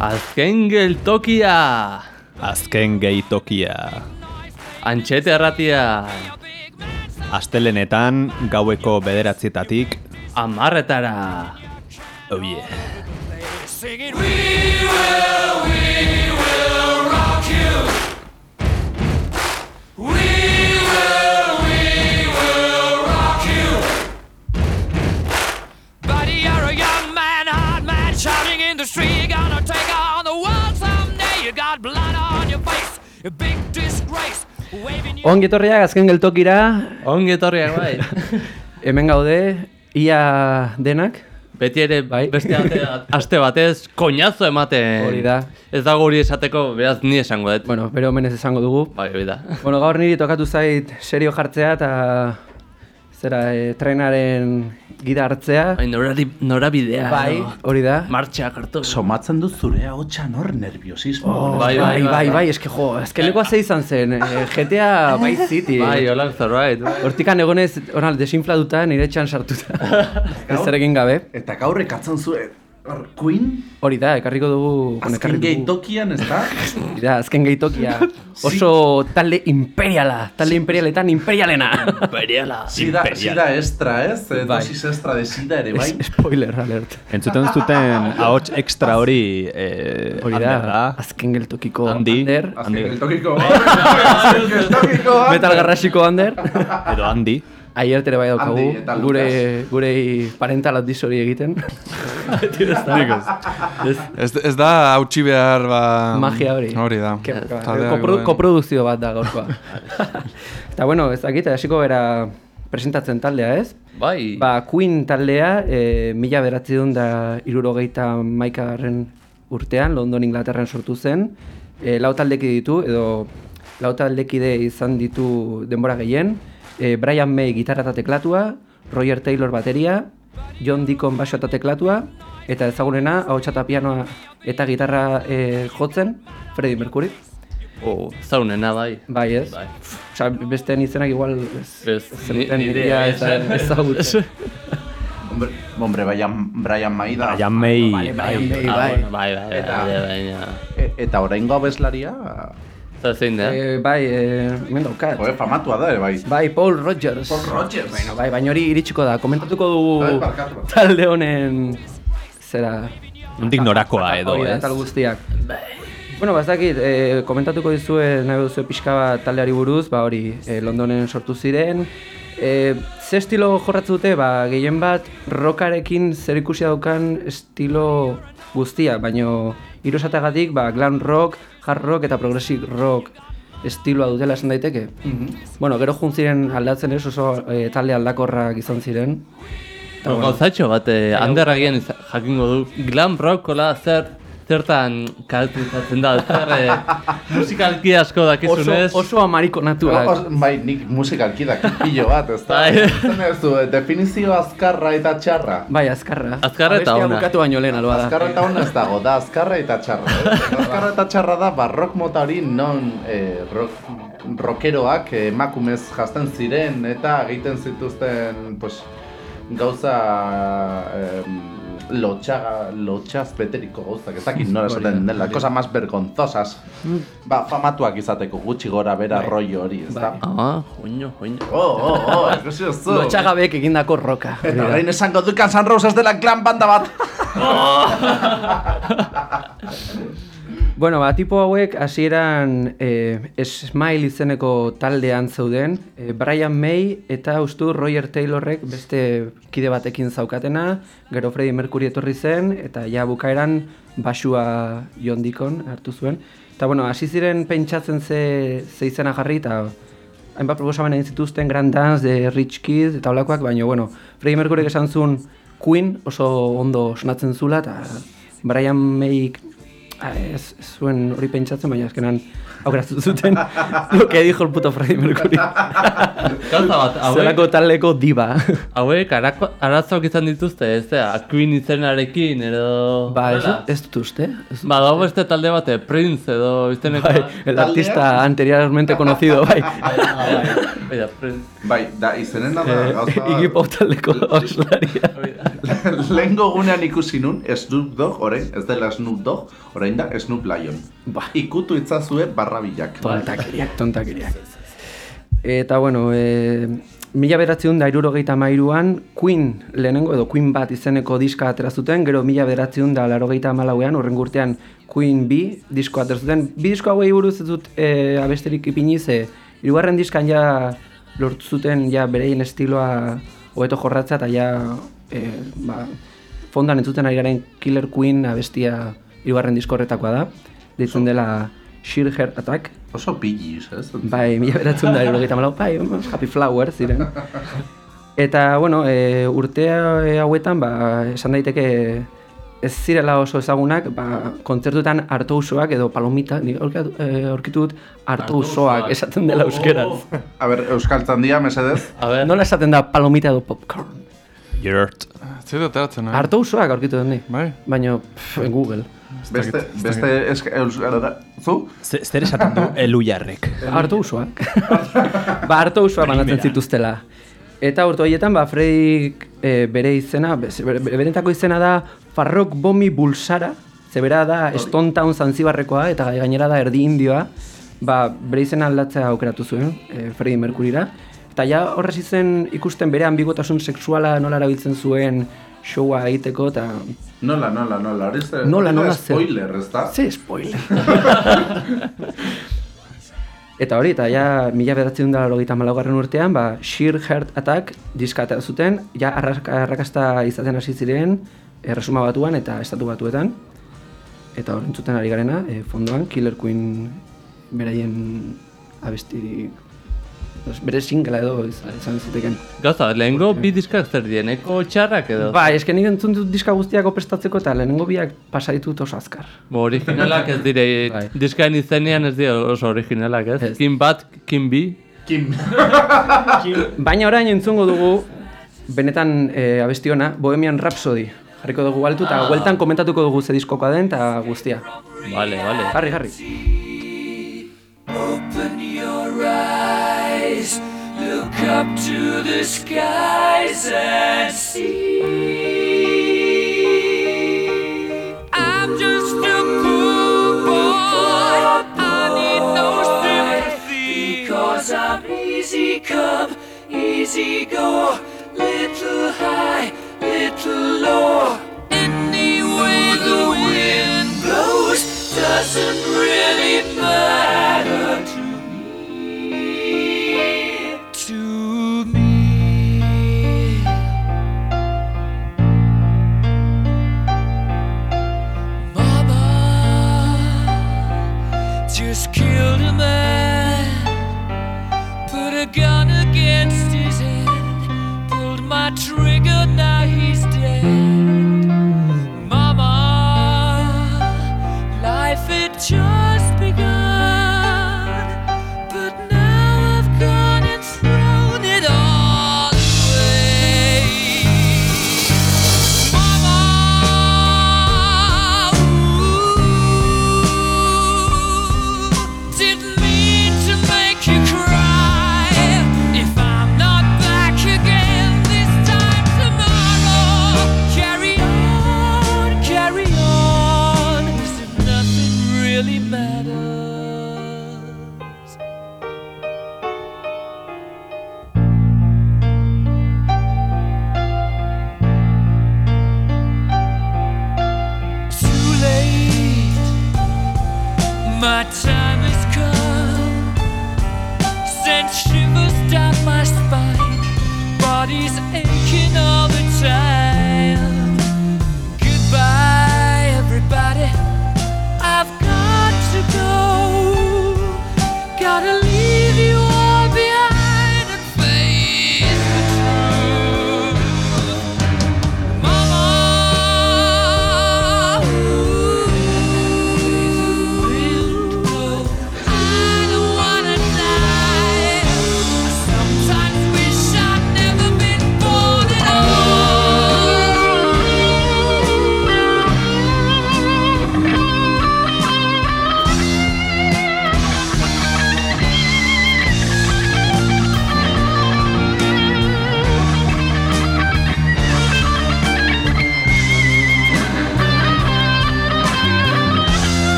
Azken geltokia! Azken geitokia. Antxete erratia! Astelenetan gaueko bederatzietatik. Amarretara! Oh yeah. We will, we will rock you. We will, we will rock you. Buddy, you're a young man, hard man, shouting in the street. Gonna take Ongi etorriak azken geltokira, Ongi etorriak bai! hemen gaude, ia denak, Beti ere Bai. beste ate, aste batez koñazo ematen. Hori da. Ez dago hori esateko, beraz ni esango dut. bueno, bere omenez esango dugu. Bai, hori da. Bueno, gaur niri tokatu zait serio jartzea eta zera e, trenaren gida hartzea. Bai, norabidea. Bai, no? hori da. Martxak hartu. Somatzen du zure hotxan hor nerviosismo. Bai, bai, bai, bai, bai, bai, eske jo, azkenekoa ze izan zen, e, GTA Vice City. Bai, hola, zerbait. bai. Hortikan egonez, onal, desinflatuta, nire txan sartuta. Ez gabe. Eta gaur ekatzen zuen, Queen, Hori da, ekarriko dugu... azken dugu- gehitokian, ez da? Hori da, azken gehitokia. Oso talde imperiala, talde imperialetan imperialena. Imperiala. Sida, sida extra, ez? Eh, Bai. Dosis extra de sida ere, bai? Spoiler alert. Entzuten zuten ahots extra hori eh, Hori da, azken geltokiko Handi. Ander. Azken. Azken gehitokiko. Metal garrasiko Ander. Edo handi. Aier ere bai daukagu, gure, gure parental hori egiten. Ez, ez da hautsi behar ba... Magia hori. Hori da. Ke- Taldeak kopro, duen- koprodukzio bat da gaurkoa. Eta bueno, ez dakit, hasiko bera presentatzen taldea, ez? Bai. Ba, Queen taldea, e, mila beratzi duen da irurogeita maikagarren urtean, London Inglaterran sortu zen. E, lau taldeki ditu, edo lau taldekide izan ditu denbora gehien. E, Brian May gitarra eta teklatua, Roger Taylor bateria, John Deacon baso eta teklatua, eta ezagunena, ahotsa eta pianoa eta gitarra e, jotzen, Freddie Mercury. Oh, zaunena bai. Bai ez? Bai. Osea, besteen izenak igual ez, Ez, zenuten ni- nire nirea ez, ez- ezagutzen. Hombre, hombre, Brian, Brian May da. Brian May. Bai, Brian May, Ah, bai. bueno, bai, bai, bai, Eta- bai, baina. E, eta oraingo abeslaria, Zer zein da? Eh, bai, eh, hemen daukat. joe, famatua da bai. Bai, Paul Rogers. Paul Rogers. Bueno, bai, baina hori iritsiko da. Komentatuko dugu Bai, talde honen zera Nondik norakoa edo, ez? tal guztiak. Bueno, bazakit, eh, komentatuko dizue nahi duzu pixka bat taldeari buruz, ba hori, eh, Londonen sortu ziren. Eh, ze estilo jorratzu dute, ba, gehien bat rockarekin zer ikusi daukan estilo guztia, baino hiru esatagatik, ba, glam rock, hard rock eta progressive rock estiloa dutela esan daiteke. Bueno, gero jun ziren aldatzen ez oso eh, talde aldakorrak izan ziren. Gauzatxo bat, eh, Ander agian iza- jakingo du. Glam rockola zer zertan karakterizatzen da, zer eh, musikalki asko oso, dakizunez. oso amarikonatuak. Os, bai, nik musikalki da pilo bat, ez da? Bai. Ez du, definizio azkarra eta txarra. Bai, azkarra. Azkarra eta ona. bukatu baino lehen, alba da. Azkarra eta ona ez dago, da azkarra eta txarra. ez? azkarra eta txarra da, ba, rock mota hori non eh, rock, rockeroak eh, emakumez jazten ziren eta egiten zituzten pues, gauza eh, lotxa, lotxaz beteriko gauzak, ez dakit nola esaten dela, cosa más vergonzosas. Ba, famatuak izateko gutxi gora bera rollo hori, ez da? Ah, joño, joño. Oh, oh, oh, ikusi duzu. Lotxagabek egindako roka. Eta orain esango du Guns N' Roses dela clan banda bat. Bueno, ba, tipo hauek hasieran eh, Smile izeneko taldean zeuden, eh, Brian May eta ustu Roger Taylorrek beste kide batekin zaukatena, gero Freddie Mercury etorri zen, eta ja bukaeran basua John Deacon hartu zuen. Eta bueno, hasi ziren pentsatzen ze, ze izena jarri, eta hainbat proposamen egin zituzten Grand Dance de Rich Kid eta holakoak, baina bueno, Freddie Mercury esan zuen Queen oso ondo sonatzen zula, eta Brian May Ah, ez, ez zuen hori pentsatzen, baina azkenan aukeratu zuten lo que dijo el puto Freddie Mercury. Gauza bat, hauek, taldeko diva. hauek arako- arazoak izan dituzte, ez da, Queen izenarekin, edo... ba, ez, ez dut uste. Ba, dago beste talde bate, Prince edo izeneko... Bai, el artista anteriormente conocido, bai. Bai, da, izenen da, Eh, gauza... Iggy Pop taldeko oslaria. Lehengo gunean ikusi nun, Snoop Dogg, orain, ez dela Snoop Dogg, orain da Snoop Lion. Ba. Ikutu itzazue barrabilak. Tontakeriak, tontakeriak. Eta, bueno, e, mila bederatziun da irurogeita mairuan, Queen lehenengo edo Queen bat izeneko diska atera zuten, gero mila bederatziun da larogeita amalauean, urren urtean Queen B disko atera zuten. Bi disko hauei buruz ez dut e, abesterik ipini ze, hirugarren diskan ja lortu zuten ja bereien estiloa hobeto jorratzea eta ja e, ba, fondan entzuten ari garen Killer Queen abestia hirugarren disko horretakoa da, deitzen dela Sheer Heart Attack, Oso pilliz, ez? Bai, mila beratzen da, irurogeita malau, bai, Happy Flower ziren. Eta, bueno, e, urtea e, hauetan, ba, esan daiteke ez zirela oso ezagunak, ba, kontzertuetan hartu usoak edo palomita, ni aurkatu- e, aurkitu dut hartu usoak esaten dela euskeraz. A ber, Euskal Txandia, mesedez? A ver, Nola esaten da palomita edo popcorn? Yurt. Zaitu ateratzen, eh? Hartu usoak aurkitu dut ni. Bai. Baina, Google. Beste, beste esk, Euskara zu? Zer esaten du elujarrek. Hartu usoak. ba, hartu usoak banatzen zituztela. Eta urte horietan, ba, Fredrik e, bere izena, be- bere, berentako izena da Farrok Bomi Bulsara, ze bera da Stone Town Zanzibarrekoa eta gainera da erdi indioa, ba, bere izena aldatzea aukeratu zuen, e, Freddie Mercurira. Eta ja horrez izen ikusten bere ambigotasun sexuala nola erabiltzen zuen showa egiteko eta... Nola, nola, nola, hori Nola, nola? Spoiler, ez da? Ze spoiler! Eta hori, eta ja mila bederatziun dela logeita malaugarren urtean, ba, Sheer Heart Attack diska atera zuten, ja arrak- arrakasta izaten hasi ziren, erresuma batuan eta estatu batuetan. Eta hori entzuten ari garena, e, fondoan, Killer Queen beraien abesti, bere singela edo iz- izan ziteken. gauza, lehengo bi diskak zer dien, eko txarrak edo? Ba, eske nik entzun dut diska guztiako prestatzeko eta lehenengo biak pasa ditut oso azkar. Bo, originalak ez dire, Bai. diskaen izenean ez dira oso originalak, ez? Ez. Kim bat, Kim bi, Kim. Baina orain entzungo dugu, benetan e, abesti ona, Bohemian Rhapsody. Jarriko dugu altu eta bueltan komentatuko dugu ze diskokoa den eta guztia. Vale, vale. Jarri, jarri. Open your eyes, look up to the skies and see. I'm just a poor boy, I need no sympathy. Because I'm easy come, easy go,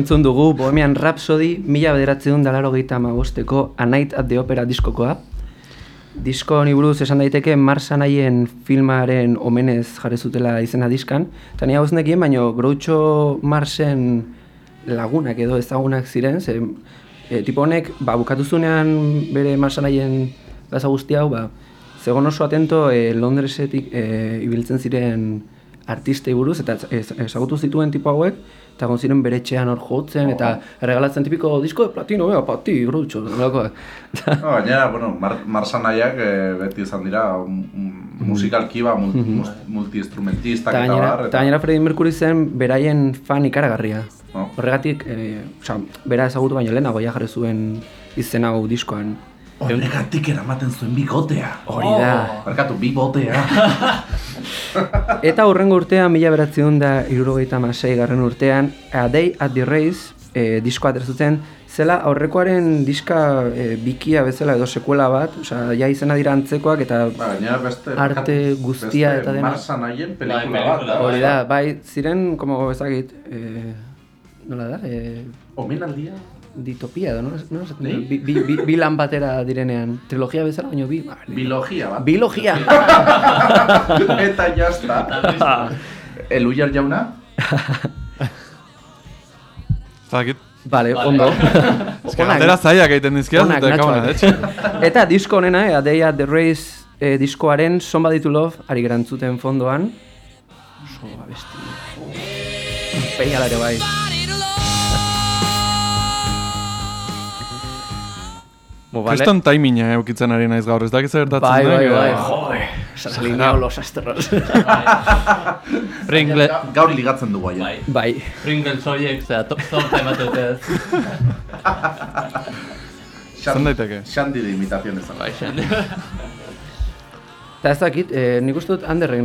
entzun dugu Bohemian Rhapsody mila bederatzeun dalaro gehieta amabosteko A Night at the Opera diskokoa. Disko honi buruz esan daiteke Mars Anaien filmaren omenez jarri zutela izena diskan. Eta ni hau ez nekien, baina Groucho Marsen lagunak edo ezagunak ziren, ze e, tipo honek, ba, bukatu zunean bere Mars Anaien gaza guzti hau, ba, zegoen oso atento e, Londresetik e, ibiltzen ziren artistei buruz, eta ez- ezagutu zituen tipo hauek, eta egon ziren bere etxean hor jotzen, eta erregalatzen tipiko disko de platino, bea, pati, grutxo, nolakoak. No, gainera, bueno, mar, marsanaiak eh, beti izan dira mm, musikalki ba, mul, mus- multiinstrumentistak Eta eta gainera, bar. eta gainera Freddie Mercury zen beraien fan ikaragarria. Oh. Horregatik, e, osea, bera ezagutu baino lehenago ja jarri zuen izen hau diskoan. Horregatik eramaten zuen bigotea. Hori da. Barkatu, bigotea. Eta hurrengo urtean, mila beratzen da irurogeita masei garren urtean, A Day at the Race e, diskoa atera zuten, zela aurrekoaren diska e, bikia bezala edo sekuela bat, osea, ja izena dira antzekoak eta ba, gainera beste... Arte guztia beste eta dena. Marsanaien Bai, pelikula bat. da. hori da, bai, ziren, como ezagit, e, nola da, e, Omenaldia? Ditopia edo, Nei? da? bi, bi, bi, bi lan batera direnean, trilogia bezala, baino bi, ba, Biologia bat. biologia! eta jazta. Elujar jauna? Zakit. Vale, ondo. Ez que galdera zaiak egiten dizkiaz, Onak, eta kabana, etxe. Eta disko honena, eh, A Day at the Race eh, diskoaren Somebody to Love ari gerantzuten fondoan. Oso abesti. Peinala ere bai. Bo, vale. Kriston taiminga eukitzen ari naiz gaur, ez dakit zer gertatzen Bai, den, bai, edo- bai. Joder, se han alineado los astros. Pringle, Ga- Gaur ligatzen dugu aia. bai. bai. Pringles horiek, zera, dute ez. Izan daiteke. Xandi de imitación ezan. Bai, xan. Eta ez dakit, eh, nik uste dut handerrek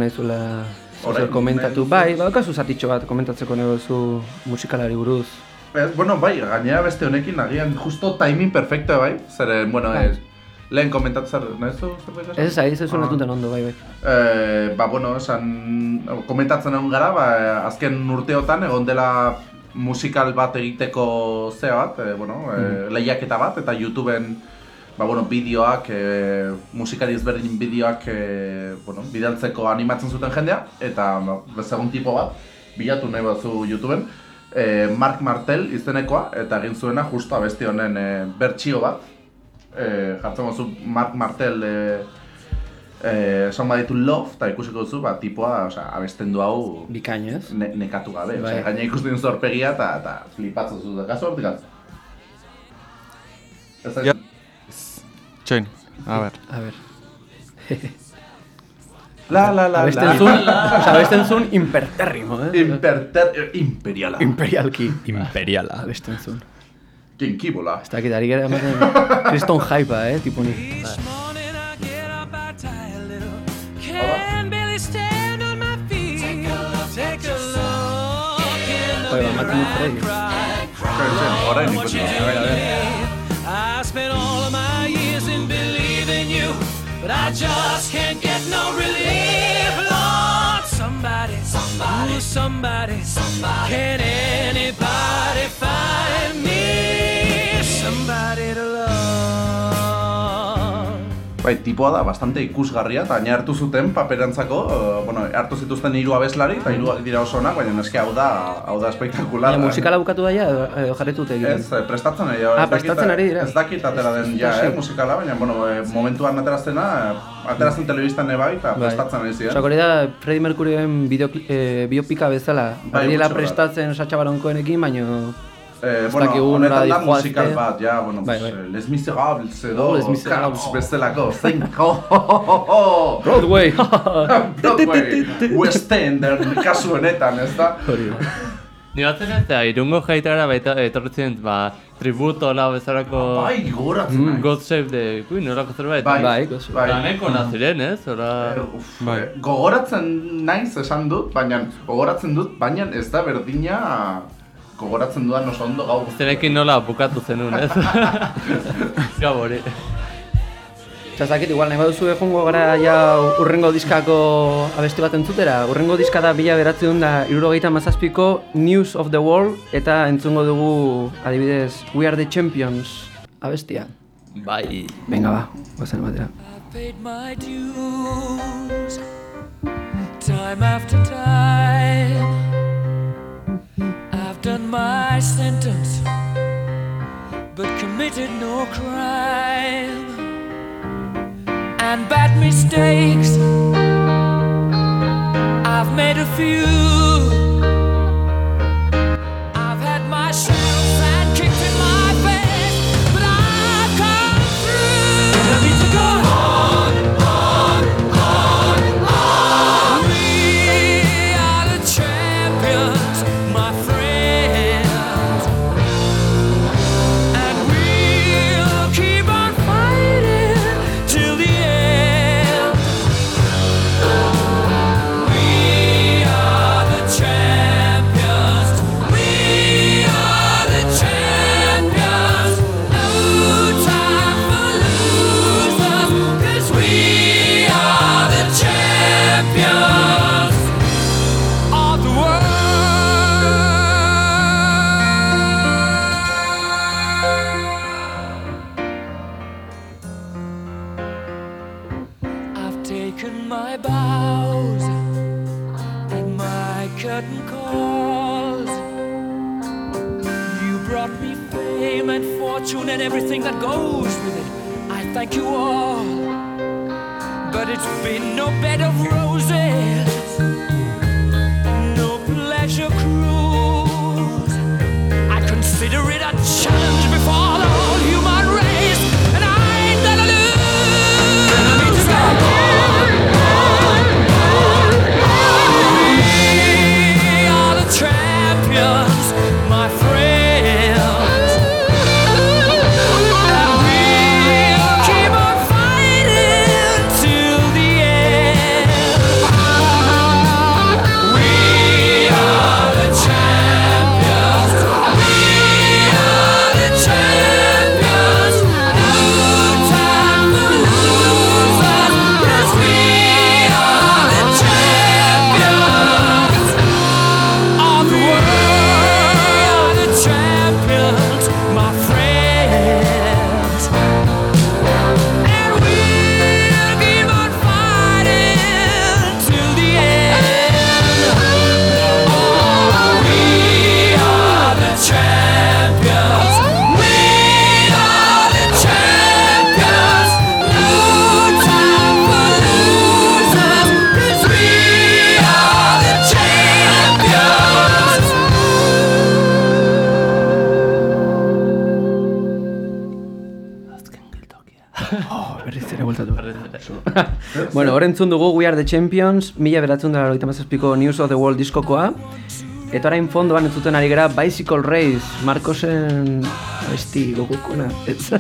zer komentatu. Bai, badaukazu zatitxo bat komentatzeko negozu musikalari buruz. Ez, bueno, bai, gainera beste honekin agian justo timing perfecto bai, zeren, bueno, Bai. ez, lehen komentatzen, nahi zu zerbait esan? Ez, ari zezuen Ah. ondo, bai, bai. Eh, ba, bueno, esan, komentatzen egon gara, ba, azken urteotan egon dela musikal bat egiteko zea bat, e, bueno, e, lehiaketa bat, eta YouTubeen ba, bueno, bideoak, e, musikari ezberdin bideoak e, bueno, bidaltzeko animatzen zuten jendea, eta ba, bezagun tipo bat, bilatu nahi batzu YouTubeen, e, Mark Martel izenekoa, eta egin zuena justo abesti honen e, bertsio bat, e, jartzen zu Mark Martel e, eh, esan baditu love, eta ikusiko duzu, ba, tipoa, osea, abesten du hau Bikain, ez? ne, nekatu gabe. Bai. Osea, gaina ikusten duzu aurpegia eta, eta flipatzen zu. Da, kasu hortik atz. Ez da, Ja. Txain, a ber. A ber. La, la, la, Abesten la. zuen, oza, abesten zuen imperterrimo, eh? Imperter, eh, imperiala. Imperialki. Imperiala. Abesten zuen. Kinkibola. Ez dakit, ari gara ematen kriston jaipa, eh, tipo ni. Each morning I get up, I tie a little. Can barely stand on my feet. Take a look, take a look in the Bai, ba, ematen du Freddy. Orain ikusten duzu. A ver, a ver. But I just can't get no relief. Lord, somebody, somebody, somebody, somebody. Can anybody find me somebody to? Bai, tipoa da bastante ikusgarria, eta gaina hartu zuten paperantzako, eh, bueno, hartu zituzten hiru abeslari, eta hiruak dira oso onak, baina eske hau da, hau da espektakular. Baina musikala bukatu daia edo jarretute egiten? Ez, eh, prestatzen ari, Ah, prestatzen ari dira. Ez dakit atera den ja, eh, musikala, baina, bueno, eh, momentuan ateraztena, aterazten telebistan bai, eta prestatzen ari ziren. Osa, hori da Freddie Mercuryen bideo, biopika bezala. Bai, prestatzen Sacha Baron Cohenekin, baino... Eh, ez bueno, honetan da musikal bat, ja, bueno, Bai, bai. eh, Les Miserables edo Oh, Les Miserables. Bezalako, zein, ho, ho, ho, ho, ho. Broadway! Broadway, West End, kasu honetan, ez da? Ni batzen ez da, irungo jaitara baita etorri ziren, ba, tributo la bezalako Bai, gogoratzen naiz. God Save the Queen, horako zerbait. Bai, Bai, bai. Ba, neko naziren, ez? Hora... Eh, Bai. eh, Gogoratzen naiz esan dut, baina gogoratzen dut, baina ez da berdina gogoratzen dudan oso ondo gau. Zenekin nola bukatu zenun, ez? Gau hori. Txazakit, igual nahi baduzu egongo gara ja urrengo diskako abesti bat entzutera. Urrengo diska da bila beratzen da irurogeita mazazpiko News of the World eta entzungo dugu adibidez We Are the Champions abestia. Bai. Venga ba, guazen batera. paid my dues time after time. Done my sentence, but committed no crime. And bad mistakes, I've made a few. Entzun dugu We Are The Champions, mila beratzen dara loita mazazpiko News of the World diskokoa. Eta orain fondoan entzuten ari gara Bicycle Race, Marcosen besti gogokona. Ez,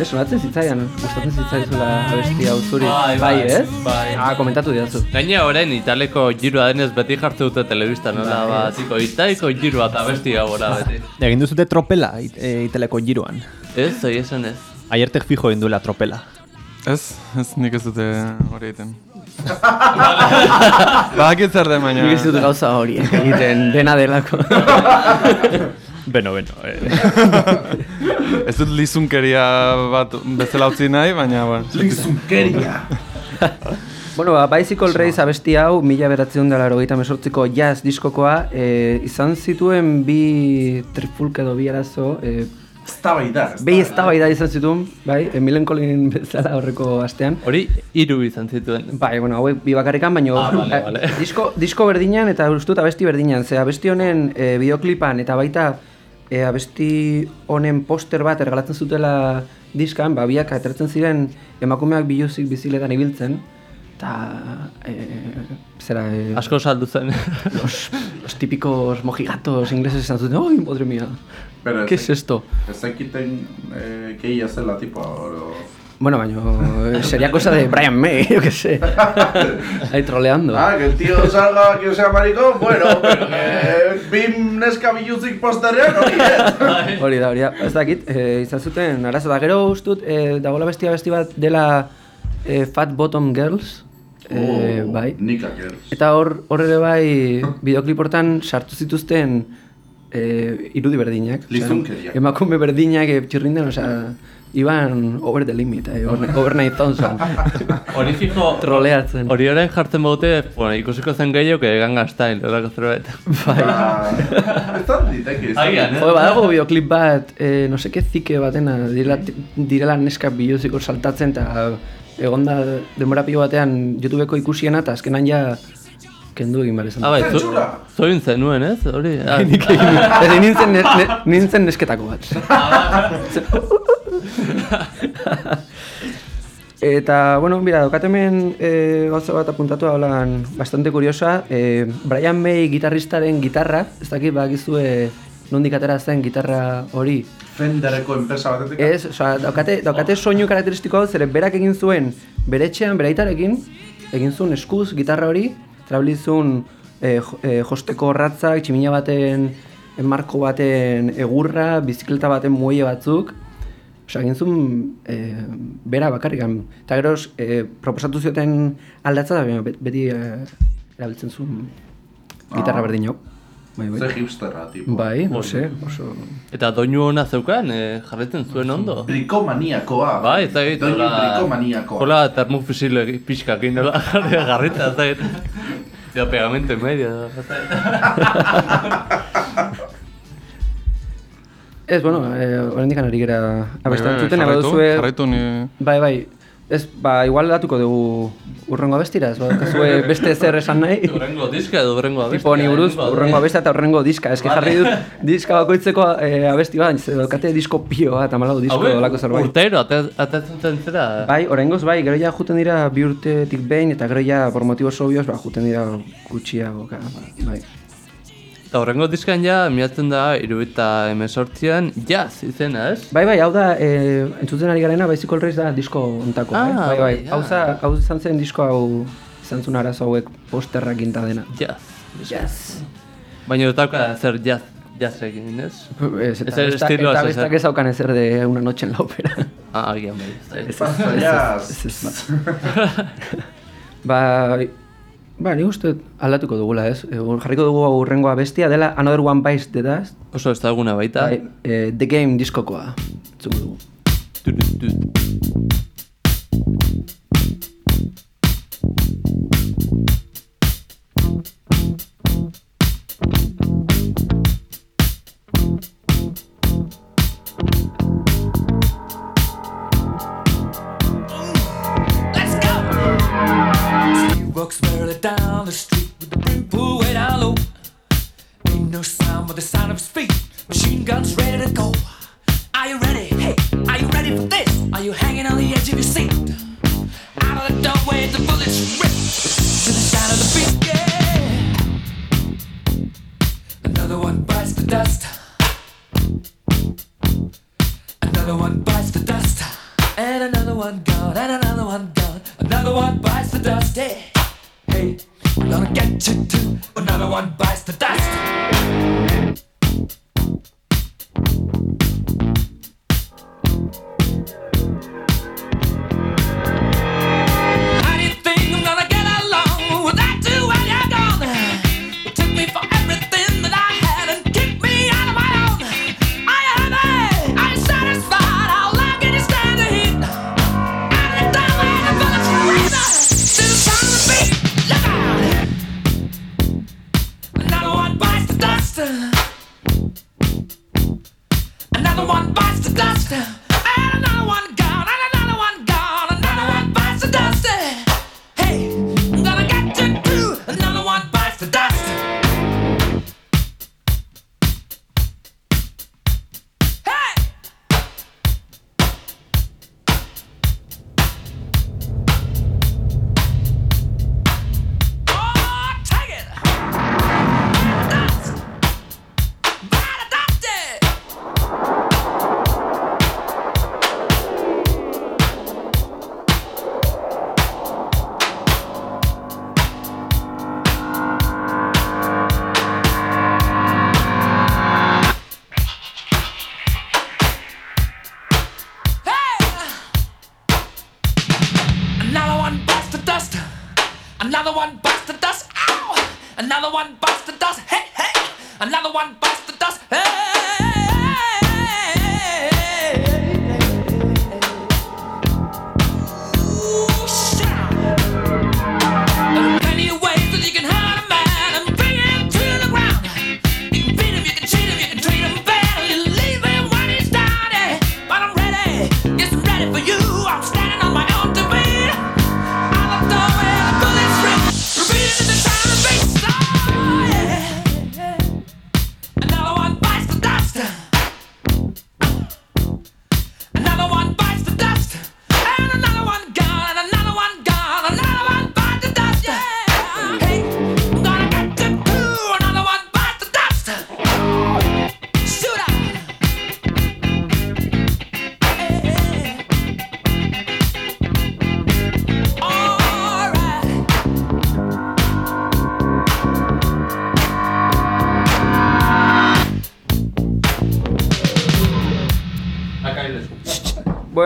ez sonatzen zitzaian, gustatzen zitzaizula abesti hau zuri. Bai, bai, ez? bai. Ah, komentatu didazu. Gaina orain italeko giroa denez beti jartze dute telebista, nola Bai, batiko italiko giroa eta besti gabora beti. Egin duzute tropela it, e, iteleko giroan. Ez, oi esan ez. Aiertek fijo egin duela tropela. Ez, ez nik ez dute hori egiten. Badakit zer den, baina... Nik ez dut gauza horiek egiten dena delako. Beno, beno. Eh. Ez dut lizunkeria bat bezala utzi nahi, baina... Bueno, Lizunkeria! Bueno, ba, Bicycle Race abesti hau, mila beratzen dela erogeita mesortziko jazz diskokoa, e, izan zituen bi trifulk edo bi arazo, e, Eztabaida. behi eztabaida izan zituen, bai, e, Milen Collin bezala horreko astean. Hori hiru izan zituen. Bai, bueno, hauek bi bakarrikan, baina Ah, vale, eh, vale. disko, disko berdinan eta uste dut abesti berdinan. Ze abesti honen e, bideoklipan eta baita e, abesti honen poster bat ergalatzen zutela diskan, ba, biak atertzen ziren emakumeak biluzik biziletan ibiltzen. Eta, e, zera, e, Asko saldu zen. los, los típicos mojigatos ingleses esan zuten, ¡ay, madre mía! Pero ¿Qué es esto? Ez ekiten eh, keia zela tipo, oro... Bueno, baño, sería cosa de Brian May, yo qué sé. Ahí troleando. Ah, que el tío salga, que sea maricón, bueno, pero que bim neska biluzik posterrean hori ez. Hori da, hori da. Ez dakit, e, izan zuten, arazo da, gero ustut, e, dagoela bestia besti bat dela e, Fat Bottom Girls, e, bai. Nika girls. Eta hor, hor ere bai, bideoklip hortan sartu zituzten e, irudi berdinak. Lizunkeriak. Emakume berdinak e, txirrinden, osea, iban over the limit, eh, over, overnight Thompson. Hori fijo... Troleatzen. Hori orain jartzen baute, bueno, ikusiko zen gehiago, que Gangnam Style, horako zerbait. Bai. Ah, Ez da diteke, ez da Agian, eh? Jode, badago bideoklip bat, eh, no seke zike batena, direla, direla neska biluziko saltatzen, eta egonda denbora pilo batean YouTubeko ikusiena, eta azkenan ja kendu egin behar izan. Ah, bai, zu, Zentsura! zoin zenuen, ez? Hori, ah, Ez nintzen, ne, ne, nintzen nesketako bat. Eta, bueno, mira, dokat hemen e, gauza bat apuntatu hablan bastante kuriosa. E, Brian May gitarristaren gitarra, ez dakit bakizue nondik atera zen gitarra hori. Fendereko enpresa batetik. Ez, osea, daukate, daukate soinu karakteristiko hau, zere berak egin zuen bere etxean, bere egin zuen eskuz gitarra hori, trabilizun e, jo- e, josteko horratzak, tximina baten, marko baten egurra, bizikleta baten muelle batzuk, Osea, egin zuen e, bera bakarrikan. Eta gero e, proposatu zioten aldatza da, beti e, erabiltzen zuen gitarra Ah. Hau. Bai, Ze bai. hipsterra, tipo. Bai, no sé, oso... eta doinu hona zeukan, eh, jarretzen zuen ondo. Brikomaniakoa. Bai, ez dakit, Doinu hola... brikomaniakoa. Hola termofusile pixkak inola jarri garrita, ez dakit. Ja, pegamento en medio, ez dakit. Ez, bueno, eh, oraindik ari gera abesten Bai, bai, zuten, jarraitu, baduzue... jarraitu ni... Bai, bai, ez, ba, igual datuko dugu urrengo abestiraz, ba, zue beste zer esan nahi. Urrengo diska edo urrengo abestia. Tipo, ni buruz, urrengo abestia eta urrengo diska, eski jarri dut diska bakoitzeko eh, abesti bat, ze daukate disko pio bat, amalau disko Hauek, olako zerbait. Urtero, atatzen zen zera. Bai, oraingoz bai, gero ja juten dira bi urtetik behin, eta gero ja, por motivos obvios, ba, juten dira gutxiago, ka, bai. Eta horrengo diskan ja, miatzen da, iruita emesortzian, jazz izena, ez? Bai, bai, hau da, eh, entzuten ari garena, Bicycle Race da disko ontako, Ah, bai, bai, bai. bai, Hau, ah. za, hau izan zen disko hau, izan zuen arazo hauek posterrak inta dena. Jazz. Yes. Baina ez dauka zer jazz, jazz egin, ez? Ez, eta, Ez eta ez, bestak ez daukan ezer de una noche en la ópera. Ah, agian bai. ez. Basta jazz. Ez, ez, ba. Ba, ba, nik uste aldatuko dugula, ez? E, jarriko dugu urrengoa bestia dela Another One Bites the Dust. Oso ez daguna baita. Bai, eh, The Game diskokoa. Entzungo dugu. Tut, tut. Let's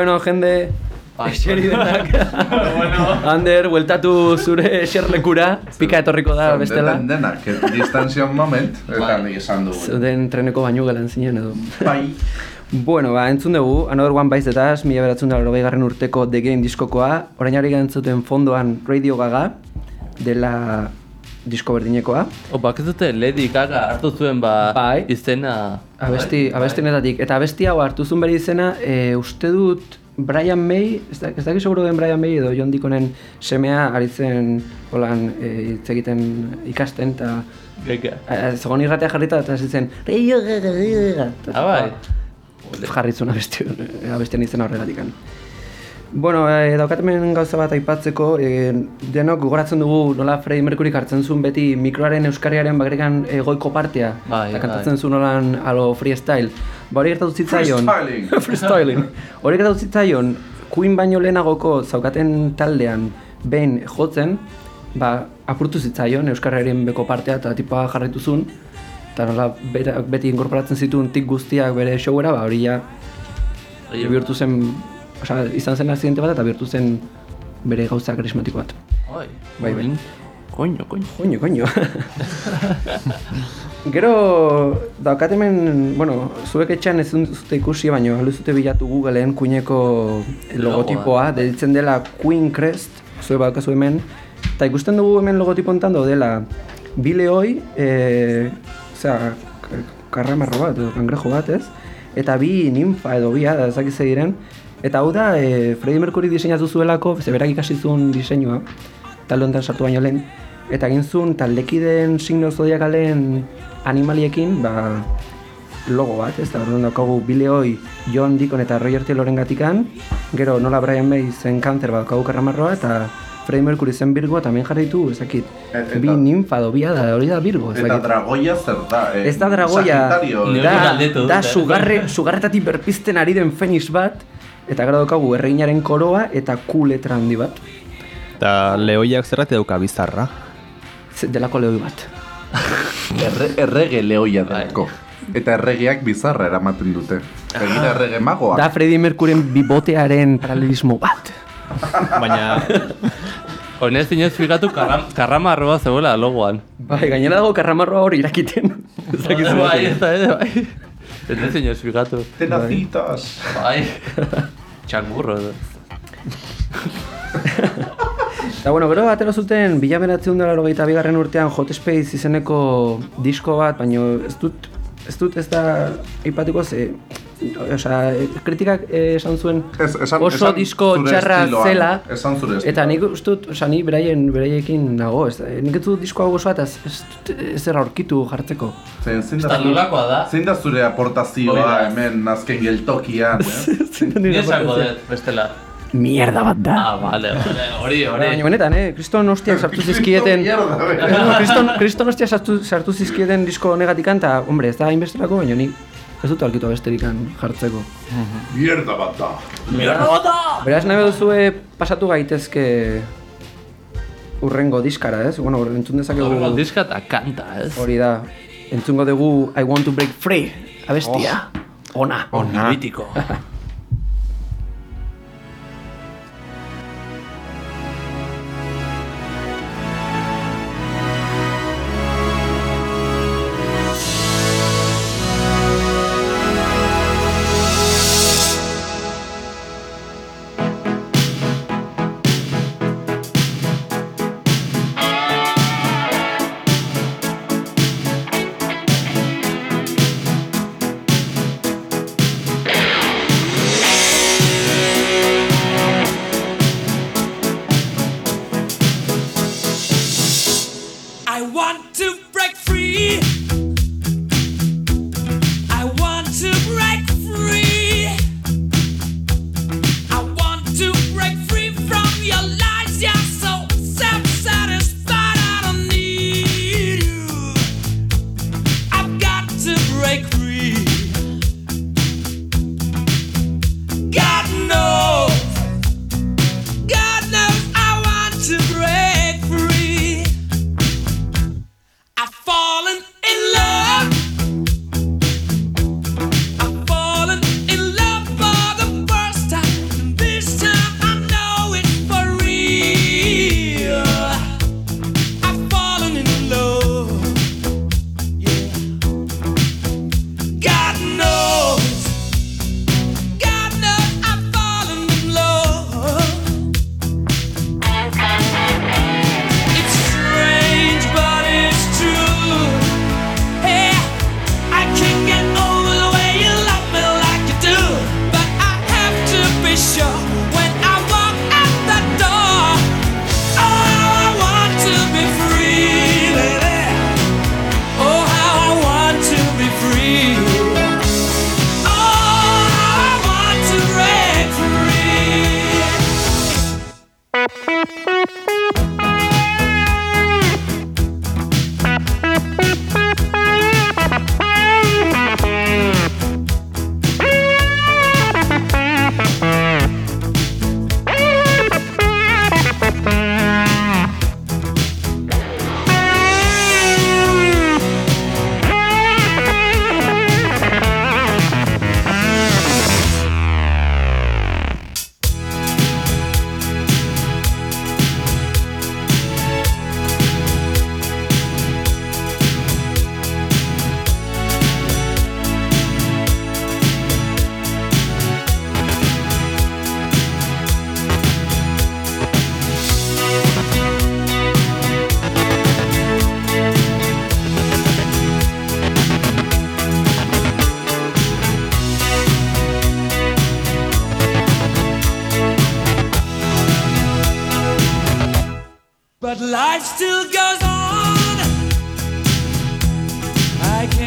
Bueno, jende, eseri denak. Ander, bueltatu zure eserlekura, pika etorriko da bestela. Den denak, eh, distanzion moment, eta nik esan dugu. Zuden treneko baino gelan zinen edo. Bai. Bueno, ba, entzun dugu, Another One Bites the Dust, mila beratzen da garren urteko The Game diskokoa, orain ari gantzuten fondoan Radio Gaga, dela disko berdinekoa. Opa, ez dute Lady Gaga hartu zuen ba Bai. izena... Abesti, abestinetatik. Eta abesti hau hartu zuen bere izena, e, uste dut Brian May, ez da, ez dakit seguro den Brian May edo John Deaconen semea aritzen holan e, hitz egiten ikasten, eta e, zegoen irratea jarrita eta zitzen Ah, bai. ba, jarritzun abesti, abestien izena horregatikan. Bueno, e, daukatemen gauza bat aipatzeko, e, denok gogoratzen dugu nola Freddie Mercury hartzen zuen beti mikroaren euskariaren bagrekan e, goiko partea. Bai, eta kantatzen zuen nolan alo freestyle. Ba hori gertatu zitzaion. Freestyling. Freestyling. Hori gertatu zitzaion, Queen baino lehenagoko zaukaten taldean behin jotzen, ba, apurtu zitzaion euskarraren beko partea eta tipa jarraitu zuen. Eta nola beti inkorporatzen zituen tik guztiak bere showera, ba hori ja bihurtu zen, osea, izan zen akzidente bat eta bihurtu zen bere gauza karismatiko bat. Bai, Bai, bai. Koño, koño. Koño, koño. Gero, daukatemen, bueno, zuek etxean ez zute ikusi, baina aldu zute bilatu Googleen kuineko logotipoa, deitzen dela Queen Crest, zuek badaukazu hemen, eta ikusten dugu hemen logotipo honetan daudela bi lehoi, e, osea, k- karramarro bat, edo kangrejo bat, ez? Eta bi ninfa edo bia, da ezakit ze diren, eta hau da, e, Freddie Mercury diseinatu zuelako, ze berak ikasi zuen diseinua, talde honetan sartu baino lehen, eta egin zuen taldekideen signo zodiakalen animaliekin, ba, logo bat, ez da, orduan daukagu Bileoi, John Deacon eta Roger Tayloren gatikan, gero nola Brian May zen kanzer bat daukagu karramarroa, eta Freddie Mercury zen Virgo, eta hemen jarri ditu, ez dakit, E- eta- bi ninfa edo bia da, hori da Virgo, ez Eta dragoia zer da? Eh, Ez da dragoia, da, galdetu dut, da eh? sugarre, sugarretatik berpizten ari den Fenix bat, eta gara daukagu erreginaren koroa eta Q letra handi bat, Eta lehoiak zerrati dauka bizarra. Delako lehoi bat. Erre, errege lehoia delako. Eta erregeak bizarra eramaten dute. Egira errege magoa. Da Freddie Mercuryen bibotearen paralelismo bat. Baina Honez zinez figatu karram, karramarroa zegoela logoan. Bai, gainera dago karramarroa hori irakiten. Ez dakit zer bai, ez da, ez da, bai. Ez da zinez figatu. Tenacitas. Bai. Txangurro. edo. Eta bueno, gero atero zuten bila beratzen dela hogeita bigarren urtean Hot Space izeneko disko bat, baina ez dut, ez dut ez da aipatuko ze, osea, kritikak eh, esan zuen Ez- esan- oso esan disko txarra estiloan, zela, esan zure eta nik uste dut, osea, ni beraien, beraiekin nago, ez, nik ez dut disko hau osoa eta ez, aurkitu jartzeko. Zein, zein zu- nolakoa da? Zein da zure aportazioa da. hemen azken geltokian, eh? Ni esango dut, bestela. Mierda bat da. Ah, vale, vale, hori, Baina hori. benetan, eh? Kriston hostiak sartu zizkieten... Be. Kriston, kriston hostiak sartu, sartu zizkieten disko negatikan, eta, hombre, ez da hainbesterako, baina nik ez dut alkitu besterikan jartzeko. Mierda bat da. Beraz nahi duzue pasatu gaitezke urrengo diskara, ez? Bueno, entzun dezakegu Horrego diska eta kanta, ez? hori da. Entzungo dugu I Want to Break Free, abestia. Ona. Ona. Mitiko.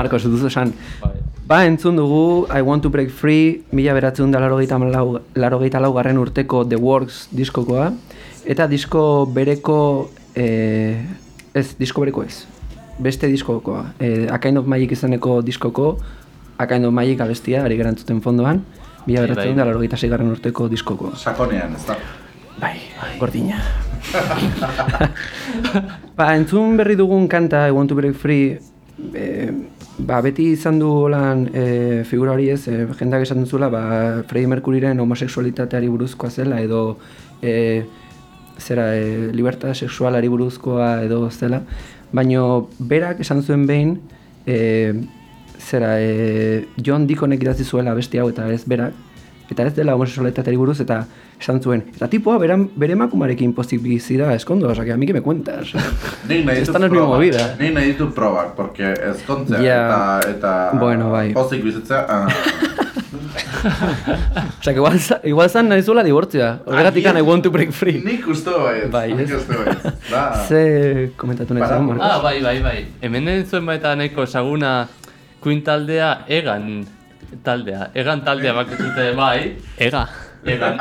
Eh, Marcos, duzu esan. Bai. Ba, entzun dugu I Want to Break Free, mila beratzen da larogeita lau garren urteko The Works diskokoa, eta disko bereko, eh, ez, disko bereko ez, beste diskokoa, eh, A Kind of Magic izeneko diskoko, A Kind of Magic abestia, ari gerantzuten fondoan, mila Bai, beratzen bai. da larogeita garren urteko diskokoa. Sakonean, ez da. Bai, gordina. ba, entzun berri dugun kanta, I Want to Break Free, e, ba, beti izan du holan e, figura hori ez, e, jendak esan duzuela, ba, Freddie Mercuryren homosexualitateari buruzkoa zela, edo e, zera, e, libertad sexualari buruzkoa edo zela, baino berak esan zuen behin, e, zera, e, John Deaconek idatzi zuela beste hau eta ez berak, eta ez dela homosexualitateari buruz, eta esan zuen, eta tipoa beran, bere emakumarekin pozik bizi da, eskondo, osa, que a mi que me cuentas. Nik nahi Esta ditut no es mi probak. movida. Nik nahi ditut probak, porque ezkontzea Ja. eta, eta Bueno, bai. pozik bizitzea, ah. Osa, que igual, igual zan nahi zuela dibortzia, horregatik I want to break free. Nik uste baiet, Bai, nik ez? uste baiet. Da. Ze komentatu nahi zen, Marcos? Ah, bai, bai, bai. Hemen egin zuen baita nahiko esaguna Queen taldea egan taldea. Egan taldea bakizute bai. Ega. Egan,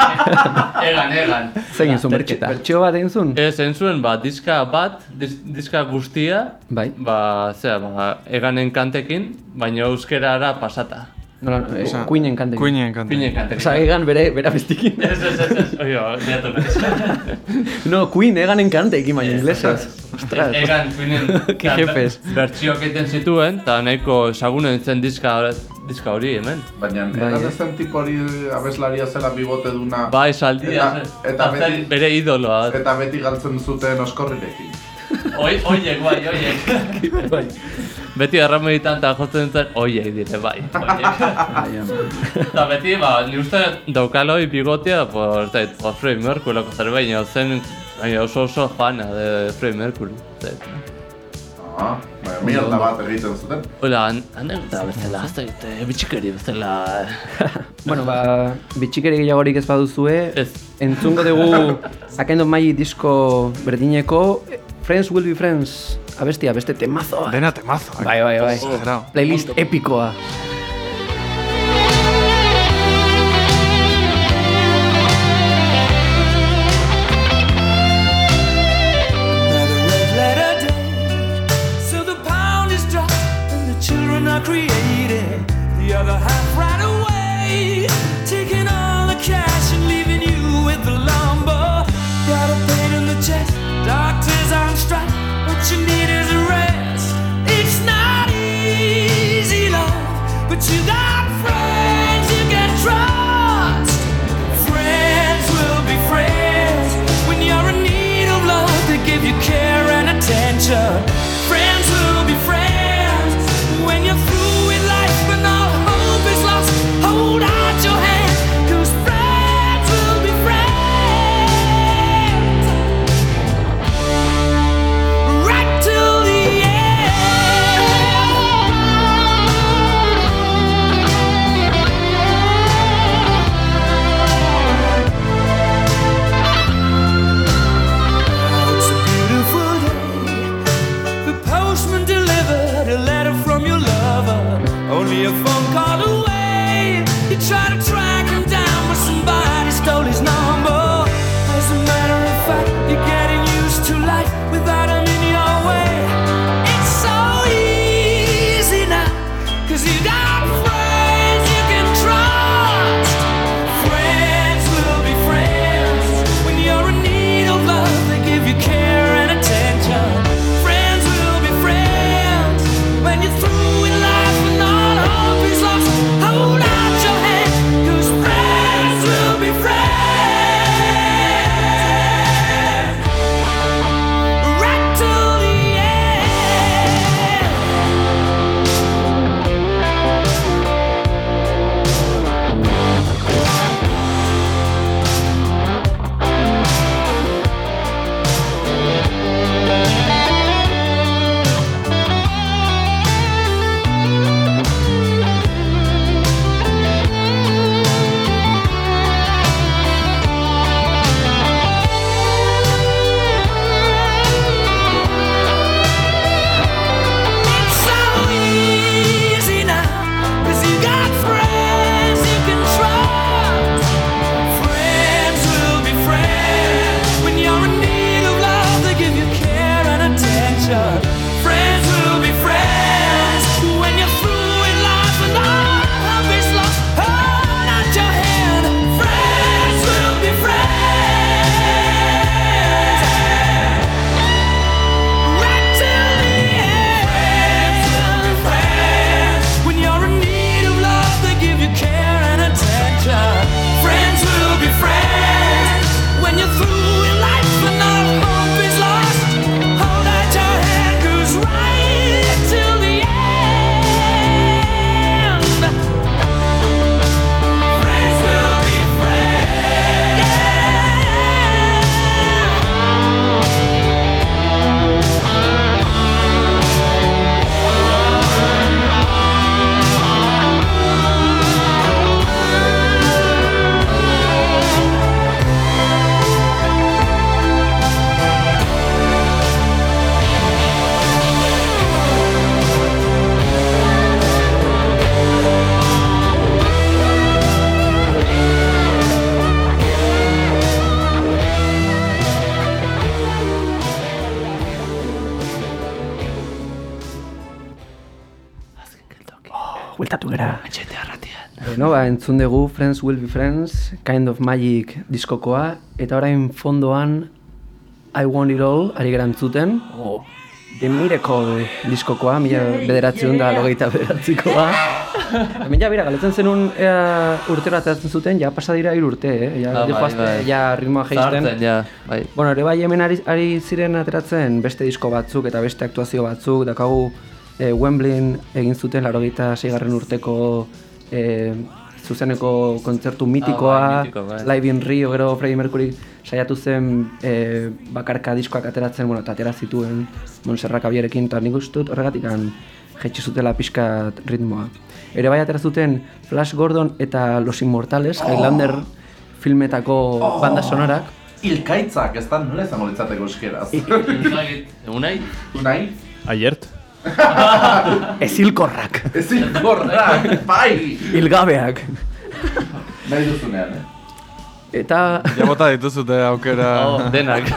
egan, egan. Zein zuen, Berketa. bertxio bat egin zuen? Ez, egin zuen, ba, diska bat, dis, diska guztia, Bai. ba, zera, ba, eganen kantekin, baina euskerara pasata. Nola, eh, Queenen kantekin. Kanta. Pinen kantekin. Osa, egan bere, bera bestikin. Ez, ez, ez, ez, oio, diatu no, Queen eganen kantekin, baina inglesez. Ostras. Egan, Queenen Ke jefes. bertsioak egiten zituen, eta nahiko ezagunen zen diska, diska hori hemen. Baina, Bai, egan eh. ez zen tipo hori abeslaria zela bibote duna. Bai, saldia, Eta- eta beti- bere idoloa. Eta beti galtzen zuten oskorrirekin. Oi, oiek, bai, oiek. bai. beti errameditan eta jotzen zen oiek dire, bai. Oiek. Eta beti, ba, ni uste daukaloi bigotea, dakit, por Freddie Mercury, loko zer baina zen, baina oso oso fana de Freddie Mercury. ez dakit. Ah, mierda bat egiten zuten. Hola, anekdota bezala, ez dakit, eh, bitxikeri bezala. Bueno, ba, bitxikeri gehiagorik ez baduzue, Ez. entzungo dugu Akendo Mai disko berdineko Friends Will Be Friends abestia, beste temazoa. Dena temazo. Bai, bai, bai. Exagerado. Playlist epikoa. Created. The other half right away, taking all the cash bueltatu gera. Antxete Bueno, ba, entzun dugu Friends Will Be Friends, Kind of Magic diskokoa, eta orain fondoan I Want It All ari gara entzuten. Oh. The Miracle diskokoa, mila bederatzen da logeita bederatzikoa. Hemen ja, bera, galetzen zenun ea urtero ateratzen zuten, ja pasa dira hiru urte, eh? Ja, Ah, bai, bai. ja ritmoa jaisten. Ja, bai. Bueno, ere bai hemen ari, ari ziren ateratzen beste disko batzuk eta beste aktuazio batzuk, dakagu e, Wembleyn egin zuten larogeita seigarren urteko e, zuzeneko kontzertu mitikoa, bai, mitiko, bai. Live in Rio, gero Freddie Mercury saiatu zen e, bakarka diskoak ateratzen, bueno, eta atera zituen Montserrat Cabierekin, eta nik uste dut horregatik jetxi zutela pixka ritmoa. Ere bai atera zuten Flash Gordon eta Los Inmortales, Highlander filmetako banda sonorak, Ilkaitzak, ez da nola izango litzateko euskeraz. Unai? Unai? Aiert? ezilkorrak, Ezin korrak, bai! hilgabeak. Nahi duzunean, eh? Eta, Ja bota dituzute aukera. Oh, denak.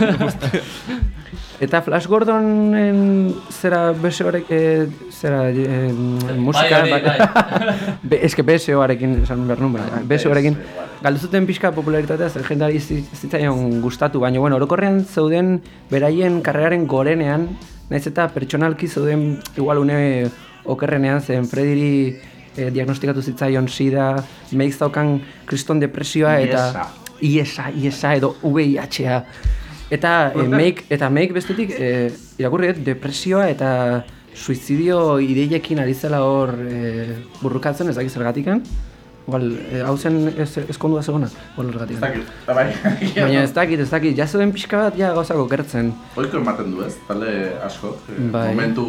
eta Flash Gordonen zera besoarek, e, zera e, musika, hori, bai. Be, eske BSO-arekin esan behar nuen, bai, BSO-arekin BSO, bai. galdu zuten pixka popularitatea zer jendari zi- zitzaion gustatu, baina bueno, orokorrean zeuden beraien karreraren gorenean, naiz eta pertsonalki zeuden igual une okerrenean zen Frediri eh, diagnostikatu zitzaion sida, meik zaukan kriston depresioa eta IESA, IESA edo VIH-a. Eta eh, meik, eta meik bestetik eh, irakurri dut depresioa eta suizidio ideiekin ari zela hor eh, burrukatzen ez dakit zergatikan. Igual, eh, hau zen ez, ezkondua zegona, igual Ez zergatikan. dakit, eta bai. Baina ez dakit, ez dakit, ja zeuden pixka bat ja gauzako gertzen. Oiko ematen du ez, talde asko. eh, Bai. Momentu,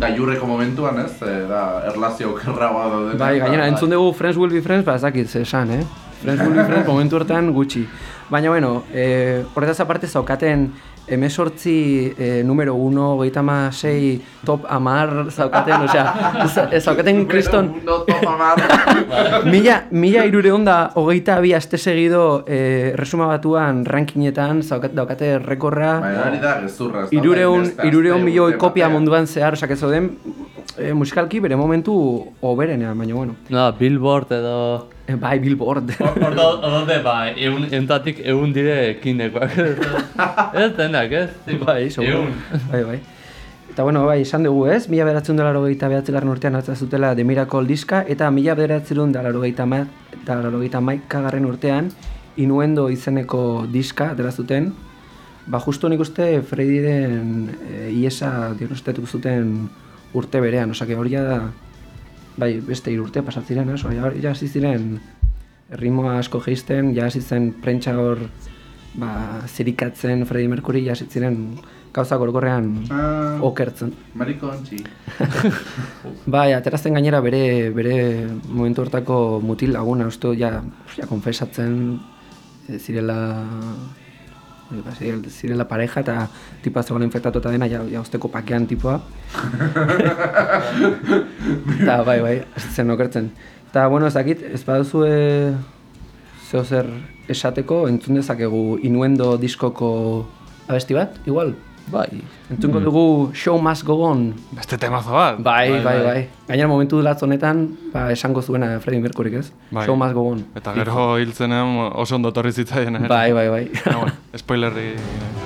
gailurreko momentuan ez, eh, da erlazio okerragoa da Bai, gainera, entzun dugu Friends Will Be Friends, ba, ez dakit, esan, eh? Friends Will Be Friends momentu hortan gutxi. Baina, bueno, eh, horretaz aparte zaukaten emesortzi eh, numero 1, gehieta sei top amar zaukaten, osea, zaukaten kriston mila, mila irureun da hogeita bi aste segido eh, resuma batuan rankinetan zaukat, daukate rekorra Baina hori da gezurra. irureun, irureun milioi kopia munduan zehar, osea, que zauden eh, musikalki bere momentu oberenean, baina bueno. No, Billboard edo... Eh, bai, Billboard. Ordo, ordo ba, eun, entatik eun dire kinekoak. ez denak, ez? bai, seguro. Eun. Bai, bai. Eta bueno, bai, esan dugu ez, mila beratzen dela rogeita behatzigarren urtean hartzen zutela The Miracle diska, eta mila beratzen dela rogeita ma, rogeita maikagarren urtean Inuendo izeneko diska atera zuten. Ba, justu nik uste Frediren e, iesa diagnostatu zuten urte berean, osake hori da, bai, beste hiru urte pasat ziren, eso, ja, ja hasi ziren ritmoa asko geisten, ja hasi zen prentsa hor ba, zirikatzen Freddie Mercury, ja hasi ziren gauzak orokorrean Ah. okertzen. Mariko ontsi. Bai, aterazten gainera bere, bere momentu hortako mutil laguna, dut ja, ja konfesatzen eh, zirela eh, ba, zirela, pareja eta tipa zegoen infektatuta dena ja, ja usteko pakean tipoa. Eta bai, bai, hasi zen okertzen. Eta, bueno, ez dakit, ez baduzu zeo zer esateko, entzun dezakegu Inuendo diskoko abesti bat, igual? Bai. Entzungo dugu Show Must Go On. Beste temazo bat. Bai, bai, Bai, bai. bai. Gainera momentu latz honetan, ba, esango zuena Freddie Mercury, ez? Bai. Show must go on. Eta gero hiltzenean oso ondo torri zitzaien ere. Bai, bai, bai. Bueno, spoilerri.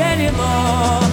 Anymore?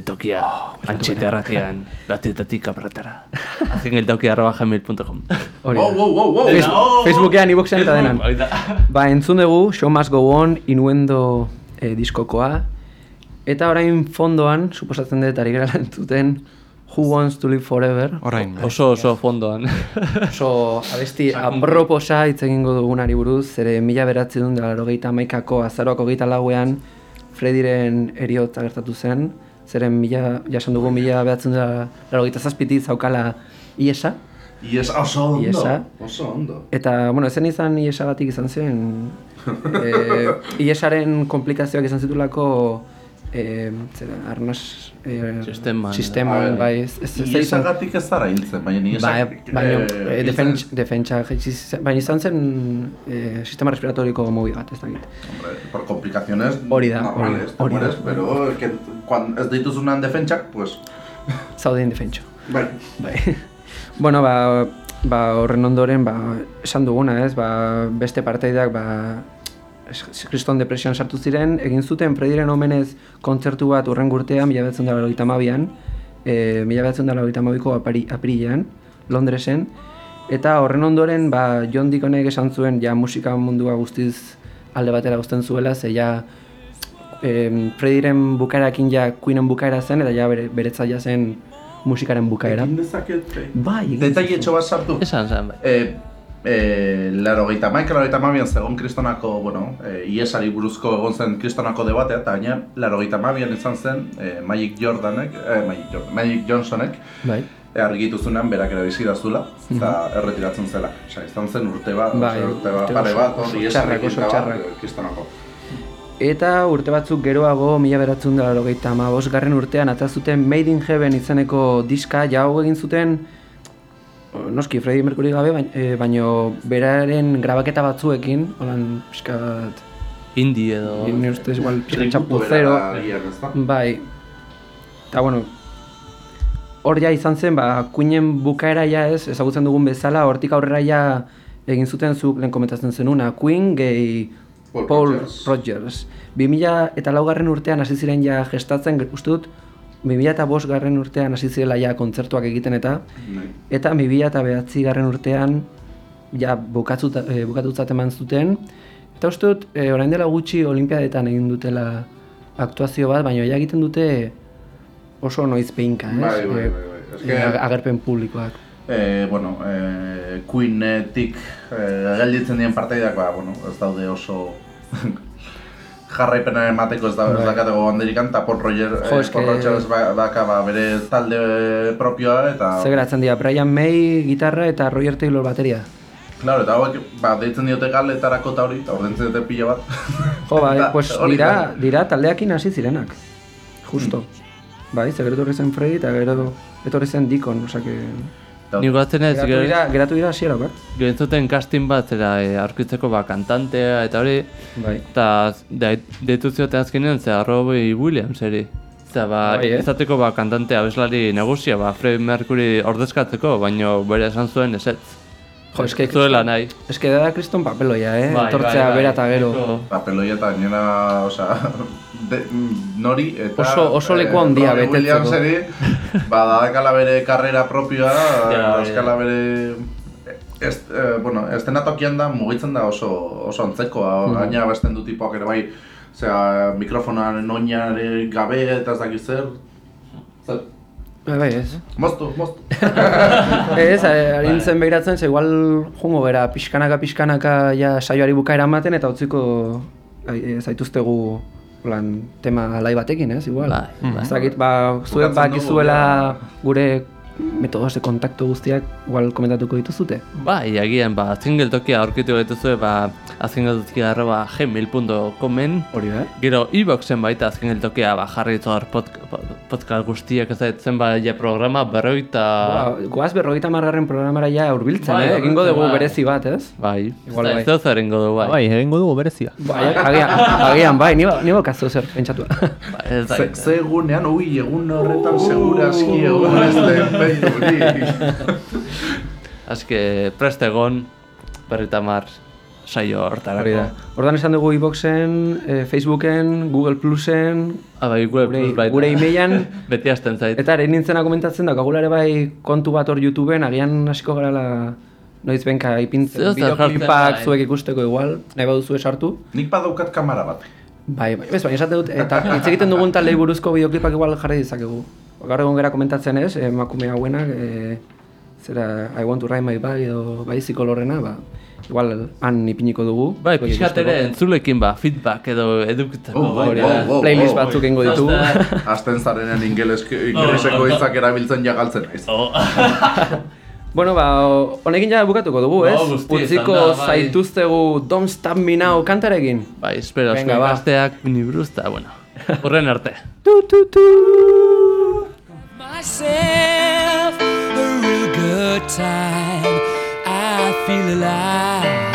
Geltokia, antxete arratian, latetatik apretara. Azken geltokia arroba gmail.com. Hori. Wow, wow, wow, wow. Face- Facebookean, iboxean eta denan. Ba, entzun dugu, Show Must Go On, inuendo eh, diskokoa. Eta orain fondoan, suposatzen dut, ari gara lantzuten, Who Wants to Live Forever. Orain. Oso oso fondoan. Oso abesti aproposa hitz egingo dugunari buruz, zere mila beratzi duen dela hogeita maikako azaroako hogeita lauean Frediren eriotza gertatu zen, zeren mila, jasan dugu mila behatzen dela hogeita zazpiti zaukala iesa, Ies, oso ondo. Iesa. Oso ondo. Eta, bueno, ezen izan iesagatik izan zen, e, iesaren komplikazioak izan zitulako, e, zera, arnaz... E, Sisteman. Sisteman, bai, ez, ez, ez izan... Iesagatik ez zara hiltzen, baina Ba, iesak... baina, eh, e, defentsa, jaitsi zen- baina izan zen e, sistema respiratoriko mobi bat, ez dakit. Hombre, por complicaciones Hori da, hori- da. pero que, cuan ez dituzunan defentsak, pues... Zaude indefentso. Bai. Bai. bueno, ba, ba, horren ondoren, ba, esan duguna, ez, ba, beste parteideak, ba, es- kriston depresioan sartu ziren, egin zuten Frediren omenez kontzertu bat urren urtean, mila behatzen dela hogeita hamabian, e, mila behatzen dela hogeita hamabiko apari, apirilean, Londresen, eta horren ondoren, ba, John Deaconek esan zuen, ja musika mundua guztiz alde batera guzten zuela, ze ja em, Frediren bukaerakin ja Queenen bukaera zen, eta ja bere, beretzat ja zen musikaren bukaera. Egin dezakete. Bai, egin Detailetxo bat sartu. Esan zen, bai. E, e, laro gehieta maik, laro gehieta mabian zegoen kristonako, bueno, e, iesari buruzko egon zen kristonako debatea, eta gaina laro gehieta mabian izan zen e, Magic Jordanek, e, Magic, Jordan, Magic Johnsonek, Bai. e, argitu zuenan berak ere bizi da zula, eta erretiratzen zela. Osea, izan zen urte bat. Bai, urte bat, pare bat, hori e, kristonako. Eta urte batzuk geroago, mila beratzen dela logeita garren urtean, eta zuten Made in Heaven izeneko diska, ja hau egin zuten, noski Freddie Mercury gabe, bain, e, baino beraren grabaketa batzuekin, holan pixka bat, Indie edo... nire ustez igual pixka Tributu txapuzero, bai, eta bueno, hor ja izan zen, ba, Queenen bukaera ja ez, ezagutzen dugun bezala, hortik aurrera ja egin zuten zuk lehen komentatzen zenuna, Queen gehi Paul Paul, Rodgers. Rodgers. 2000 eta laugarren urtean hasi ziren ja gestatzen, ge- uste dut, 2000 eta bost garren urtean hasi zirela ja kontzertuak egiten eta, Bai. eta 2000 eta behatzi garren urtean ja bukatzuta, e, bukatutzat eman zuten, eta uste dut, e, orain dela gutxi olimpiadetan egin dutela aktuazio bat, baina ja egiten dute oso noiz behinka, ez? Bai, bai, bai, E, bai. Que- agerpen publikoak. E, bueno, e, Queenetik e, gelditzen dien parteidak, ba, bueno, ez daude oso jarraipenaren emateko ez da ez Bai. dakatego banderikan, eta Paul Roger, Jo, eh, eske- Paul Rogers ba- daka ba, bere talde propioa eta... Ze geratzen dira, Brian May gitarra eta Roger Taylor bateria. Claro, eta hauek, ba, deitzen diote galetarako eta hori, eta ordentzen dute pila bat. Jo, bai, Eta pues dira, dira taldeakin hasi zirenak. Justo. Bai, ze gero etorri zen Freddy eta gero etorri zen Deacon, osake... Eta- Nik gatzen ez, Geratu dira, geratu dira hasiera bat. gero zuten casting bat zera e, aurkitzeko ba kantantea eta hori, Bai. eta de- deitu zioten azkenean zera Robbie Williams eri. Zera ba, Bai, eh? izateko ba kantante abeslari negusia, ba Freddie Mercury ordezkatzeko, baino bere esan zuen ezetz. Jo, eske, Zuela nahi. eske da kriston papeloia, eh? Bai, Etortzea bai, bai. bera eta gero. Papeloia eta gainera, osea, de, nori eta... Oso- oso leku eh, handia Robbie betetzeko. Williamseri badakala bere karrera propioa, dauzkala ja. bere... Ez, eh, bueno, estenatokian da mugitzen da oso, oso antzekoa, Hmm. gaina besten du tipoak ere bai, osea, mikrofonaren oinare gabe eta ez dakit zer. Zer? Bai, bai, ez. Moztu, moztu. Ez, eh, ari nintzen begiratzen, ze igual jungo bera pixkanaka pixkanaka ja saioari bukaera ematen eta utziko ai, eh, zaituztegu plan, tema alai batekin, ez, igual. Bai, bai. Ez dakit, ba, zuek Bukatzen bakizuela gure metodos de kontakto guztiak igual komentatuko dituzute. Bai, agian, ba, azken geltokia aurkitu gaituzue, ba, azken geltokia arroba gmail.comen Hori da, Gero, e-boxen baita azken geltokia, ba, jarri zor podcast guztiak ez zenba ja programa, berroita... Ba, goaz berrogeita margarren programara ja urbiltzen, Bai, eh? Egingo dugu bai. berezi bat, ez? Bai, Igual ez bai. da, ez da egingo du, bai. Bai, egingo dugu berezia. Bai, agian, agian, bai, ni, ba- ni bakazu zer, pentsatua. Ba, ez da, Ze, ze egunean, ui, egun horretan seguraski egun ez den behin Así que preste egon, berrita mar, saio hortarako. Hori da. Ordan esan dugu iBoxen, eh, Facebooken, Google Plusen, Ah, bai, gure, plus baita. gure emailan, Beti hasten zait. eta ere nintzena komentatzen da, ere bai kontu bat hor YouTubeen, agian hasiko garela noiz benka ipintzen, bideoklipak bai. zuek ikusteko igual, nahi baduzu sartu. Nik badaukat kamera bat. Bai, bai, ez, baina esaten dut, eta hitz egiten dugun talei buruzko bideoklipak igual jarri dizakegu. Gaur egon gera komentatzen ez, emakume hauenak, e, zera I want to ride my bike edo bicycle horrena, ba, igual han ipiniko dugu. Bai, pixkat ere entzulekin ba, feedback edo edukitzeko. Oh, bai, oh, oh, oh. Playlist batzuk egingo ditugu. Azten ingelesko, ingeleseko hitzak erabiltzen jagaltzen naiz. Bueno, ba, honekin ja bukatuko dugu, Ba, ez? guztia Utziko izan da, bai. zaituztegu Don't Stop Me Now kantarekin. Bai, espero, asko ba. ikasteak ni buruz, bueno, horren arte. Tu, tu, tu. Myself a real good time. I feel alive.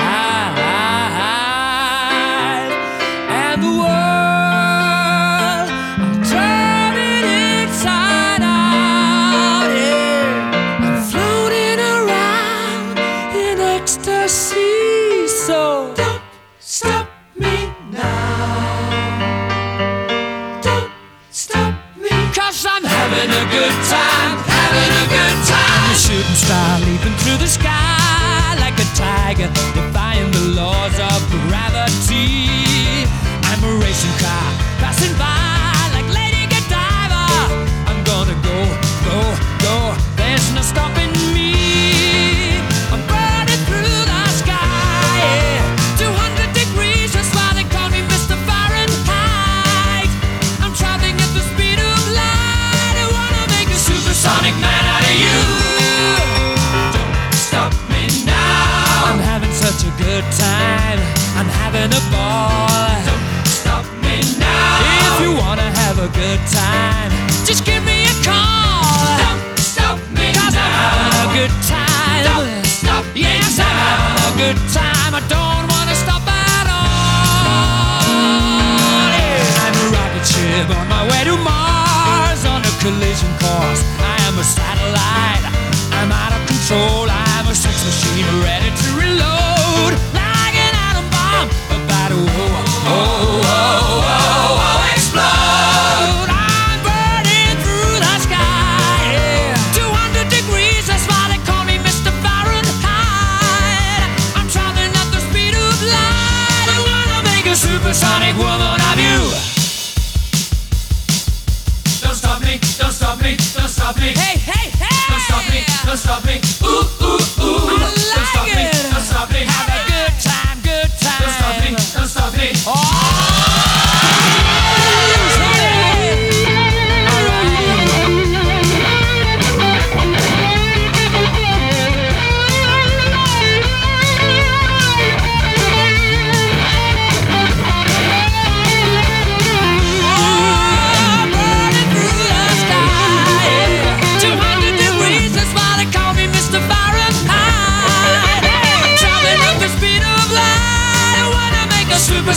Defying the laws of gravity. I'm a racing car passing by like Lady Godiva. I'm gonna go, go, go. There's no stopping having a ball. Don't stop me now. If you wanna have a good time, just give me a call. Don't stop me Cause I'm having a good time. Don't stop yes, I'm having a good time. I don't wanna stop at all. Yeah. I'm a rocket ship on my way to Mars on a collision course. I am a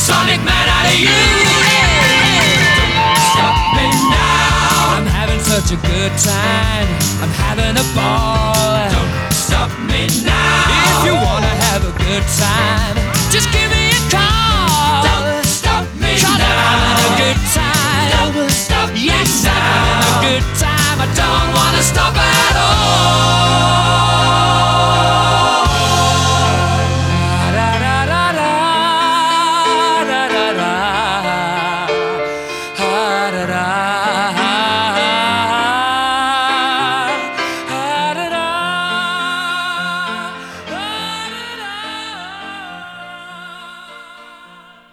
Sonic Man out of you. Stop me now. I'm having such a good time. I'm having a ball. Don't stop me now. If you wanna have a good time, just give me a call. Don't stop me now. I'm having a good time. Don't stop yes, me now. I'm having a good time. I don't wanna stop at all.